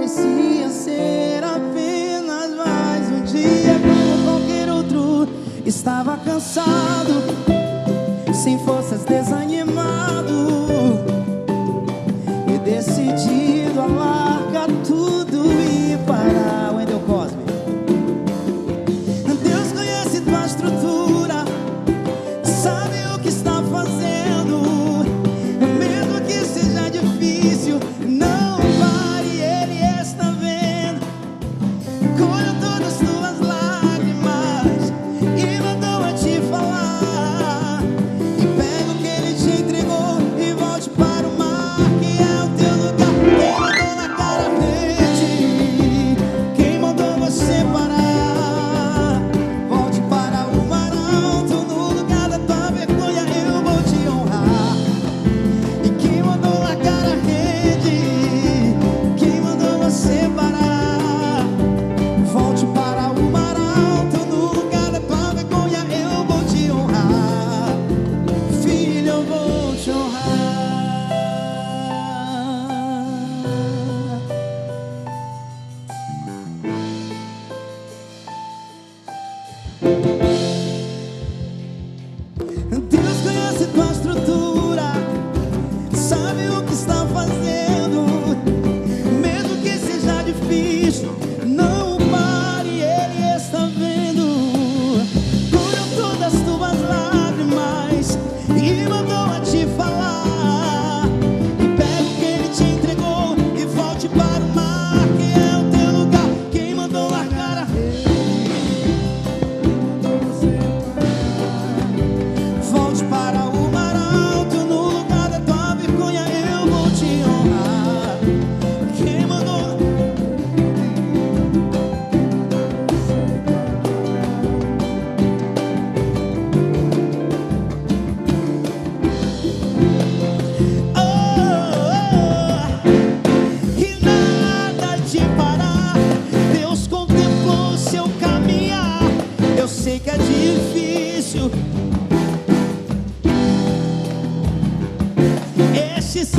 Parecia ser apenas mais um dia como qualquer outro. Estava cansado, sem forças, desanimadas. estes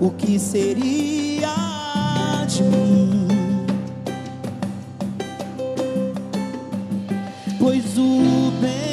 o que seria de mim? Pois o bem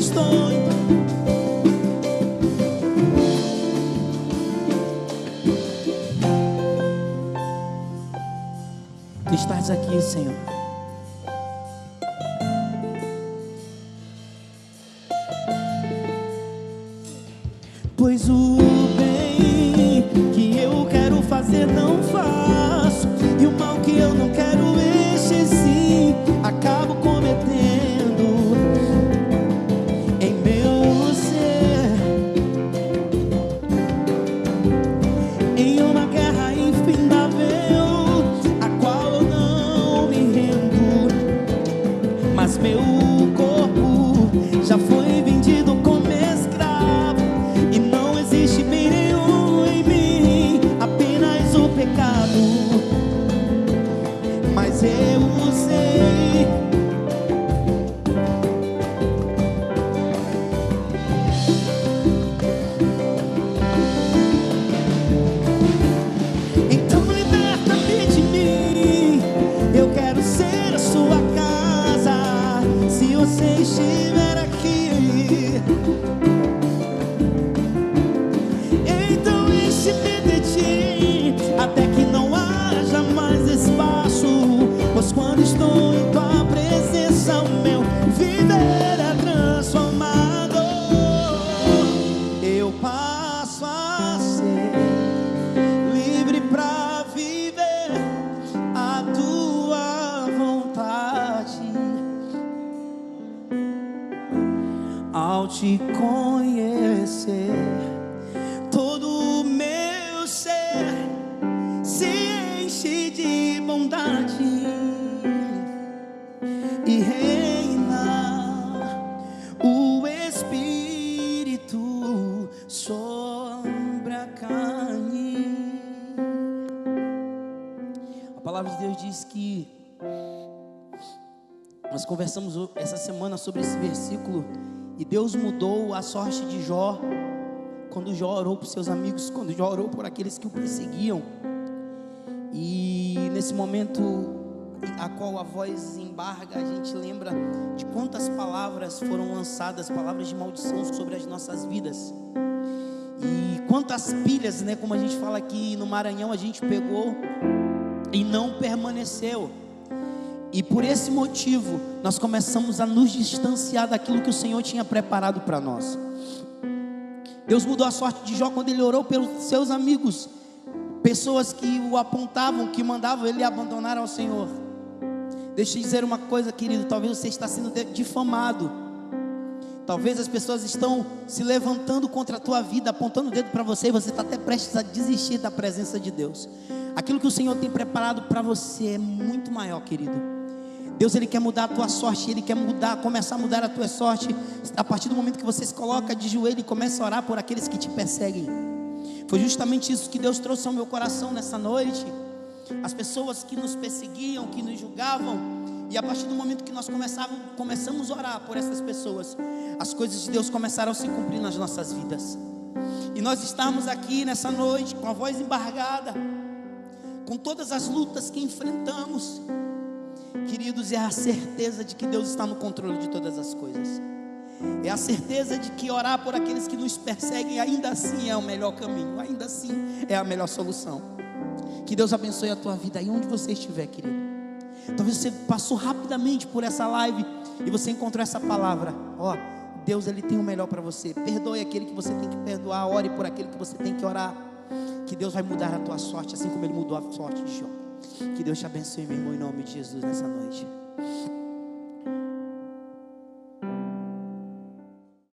estou. Tu estás aqui, Senhor. Pois o bem que eu quero fazer não faço, e o mal que eu não quero, esse sim A palavra de Deus diz que nós conversamos essa semana sobre esse versículo e Deus mudou a sorte de Jó quando Jó orou por seus amigos, quando Jó orou por aqueles que o perseguiam. E nesse momento a qual a voz embarga, a gente lembra de quantas palavras foram lançadas, palavras de maldição sobre as nossas vidas. E quantas pilhas, né, como a gente fala aqui no Maranhão, a gente pegou e não permaneceu. E por esse motivo, nós começamos a nos distanciar daquilo que o Senhor tinha preparado para nós. Deus mudou a sorte de Jó quando ele orou pelos seus amigos, pessoas que o apontavam, que mandavam ele abandonar ao Senhor. Deixa eu dizer uma coisa, querido, talvez você está sendo difamado. Talvez as pessoas estão se levantando contra a tua vida, apontando o dedo para você e você está até prestes a desistir da presença de Deus. Aquilo que o Senhor tem preparado para você é muito maior, querido. Deus ele quer mudar a tua sorte, ele quer mudar, começar a mudar a tua sorte a partir do momento que você se coloca de joelho e começa a orar por aqueles que te perseguem. Foi justamente isso que Deus trouxe ao meu coração nessa noite. As pessoas que nos perseguiam, que nos julgavam, e a partir do momento que nós começamos a orar por essas pessoas, as coisas de Deus começaram a se cumprir nas nossas vidas. E nós estamos aqui nessa noite com a voz embargada, com todas as lutas que enfrentamos, queridos, é a certeza de que Deus está no controle de todas as coisas. É a certeza de que orar por aqueles que nos perseguem ainda assim é o melhor caminho, ainda assim é a melhor solução. Que Deus abençoe a tua vida aí onde você estiver, querido. Talvez você passou rapidamente por essa live e você encontrou essa palavra. Ó, Deus ele tem o melhor para você. Perdoe aquele que você tem que perdoar, ore por aquele que você tem que orar. Que Deus vai mudar a tua sorte, assim como ele mudou a sorte de Jó. Que Deus te abençoe, meu irmão, em nome de Jesus nessa noite.